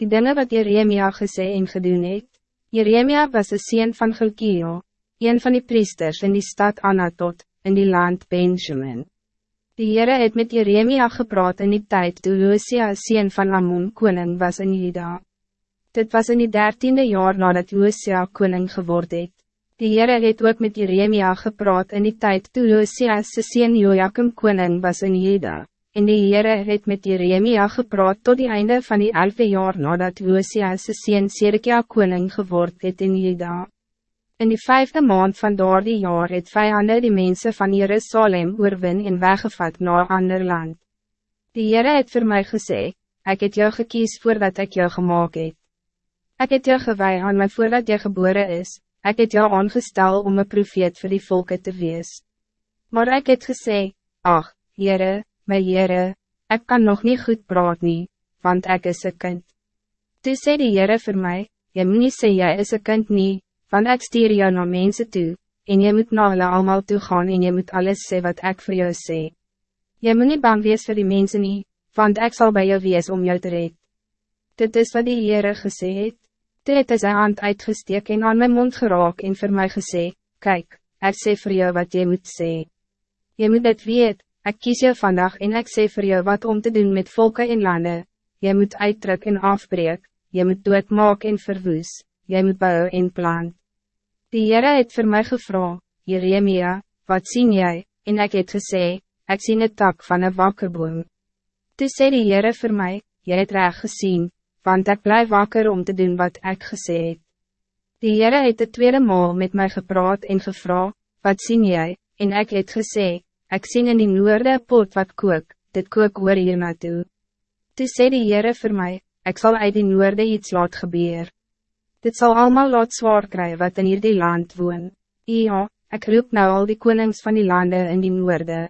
die dingen wat Jeremia gesê en gedoen het. Jeremia was een sien van Gilkio, een van die priesters in die stad Anatot, in die land Benjamin. Die Heere het met Jeremia gepraat in die tijd toe Josia sien van Ammon koning was in Juda. Dit was in die dertiende jaar nadat Josia koning geword het. Die Heere het ook met Jeremia gepraat in die tijd toe Josia se sien Joachim koning was in Juda. En die Heere het met Jeremia gepraat tot die einde van die elfde jaar nadat Josias sien Sedekia koning geword het in Juda. In die vijfde maand van daar die jaar het vijanden die mensen van Jerusalem oorwin en weggevat naar ander land. Die Heere het voor mij gesê, ik het jou gekies voordat ik jou gemaakt het. Ik het jou gewij aan mij voordat jy geboren is, ik het jou aangestel om een profeet voor die volken te wees. Maar ik het gesê, ach, Heere, my Heere, ek kan nog niet goed praat nie, want ek is een kind. Toe sê die Heere vir my, jy moet nie sê jy is een kind nie, want ek stuur jou na mense toe, en jy moet na hulle allemaal toe gaan en jy moet alles sê wat ek voor jou sê. Jy moet nie bang wees vir die mense nie, want ek zal bij jou wees om jou te red. Dit is wat die Heere gesê het. Toe het hy sy hand uitgesteek en aan my mond geraak en vir my gesê, Kijk, ek sê vir jou wat jy moet sê. Jy moet dit weet, Ik kies jou vandaag en ik sê voor jou wat om te doen met volken in landen. Je moet uitdruk en afbreek, je moet doodmaak en verwoes, je moet bouwen en plant. Die Heere het voor mij gevra, Jeremia, wat zien jij? En ik het gesê, ik zie het tak van een wakkerboom. Toe sê die Heere voor mij, jy het reg gezien, want ik blijf wakker om te doen wat ik gesê het. Die Heere het de tweede maal met mij gepraat en gevra, wat zien jij? En ik het gesê, Ik zie in die noorde pot wat kook, dit kook oor hier naartoe. Toe sê die Heere vir my, ek sal uit die noorde iets laat gebeur. Dit zal allemaal laat zwaar krijgen wat in hierdie land woon. Ja, ik roep nou al die konings van die landen in die noorde.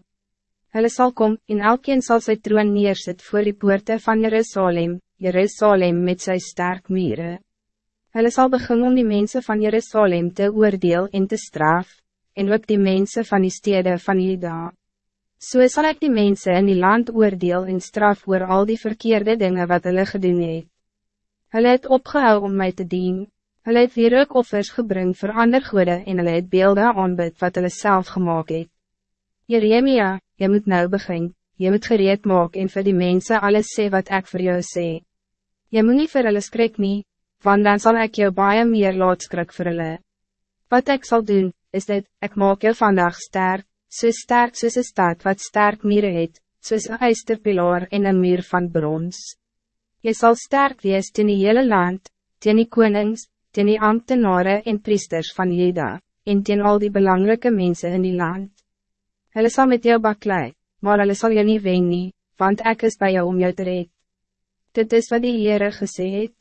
Hulle sal kom, en elkeen sal sy troon neersit voor die poorte van Jerusalem, Jerusalem met zijn sterk mieren. Hulle sal begin om die mensen van Jerusalem te oordeel en te straf, en ook die mensen van die steden van Juda. So sal ek die mensen in die land oordeel en straf oor al die verkeerde dingen wat hulle gedoen het. Hulle het opgehou om mij te dien, hulle het weer ook offers gebring vir ander goede en hulle het beelde aanbid wat hulle self gemaakt het. Jeremia, je moet nou begin, je moet gereed maak en vir die mensen alles sê wat ik voor jou sê. Je moet niet vir hulle skrik nie, want dan zal ik jou baie meer laat skrik vir hulle. Wat ik zal doen, is dit, ik maak jou vandaag sterk, so sterk soos een stad wat sterk mieren het, soos een eisterpilaar en een muur van brons. Je zal sterk wees ten die hele land, ten die konings, ten die ambtenaren en priesters van Juda, en ten al die belangrijke mensen in die land. Hulle sal met jou baklei, maar hulle sal jou nie wen nie, want ek is bij jou om jou te red. Dit is wat die Heere gesê het.